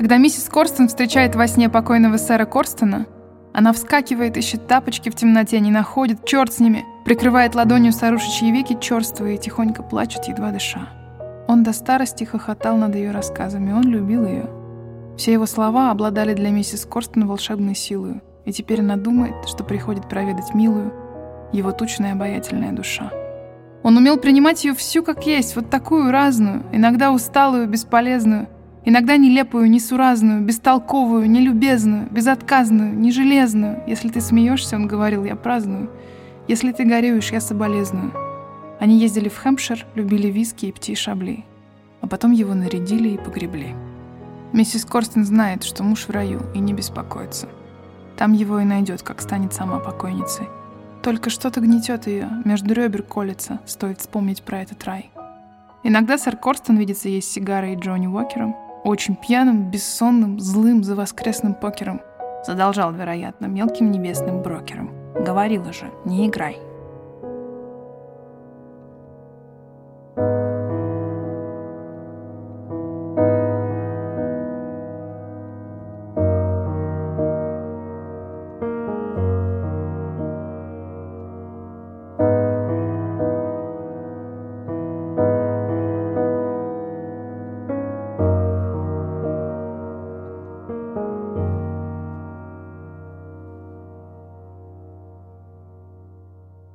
Когда миссис Корстон встречает во сне покойного сэра Корстона, она вскакивает, ищет тапочки в темноте, не находит, черт с ними, прикрывает ладонью старушечьи веки черствые и тихонько плачет, едва дыша. Он до старости хохотал над ее рассказами, он любил ее. Все его слова обладали для миссис Корстон волшебной силой, и теперь она думает, что приходит проведать милую, его тучная обаятельная душа. Он умел принимать ее всю как есть, вот такую разную, иногда усталую, бесполезную, иногда нелепую, несуразную, бестолковую, нелюбезную, безотказную, нежелезную. Если ты смеешься, он говорил, я праздную. Если ты горюешь, я соболезную. Они ездили в Хэмпшир, любили виски и птичьи шабли. А потом его нарядили и погребли. Миссис Корстен знает, что муж в раю, и не беспокоится. Там его и найдет, как станет сама покойницей. Только что-то гнетет ее, между ребер колется, стоит вспомнить про этот рай. Иногда сэр Корстон видится ей с сигарой и Джонни Уокером, очень пьяным, бессонным, злым за воскресным покером. Задолжал, вероятно, мелким небесным брокером. Говорила же, не играй.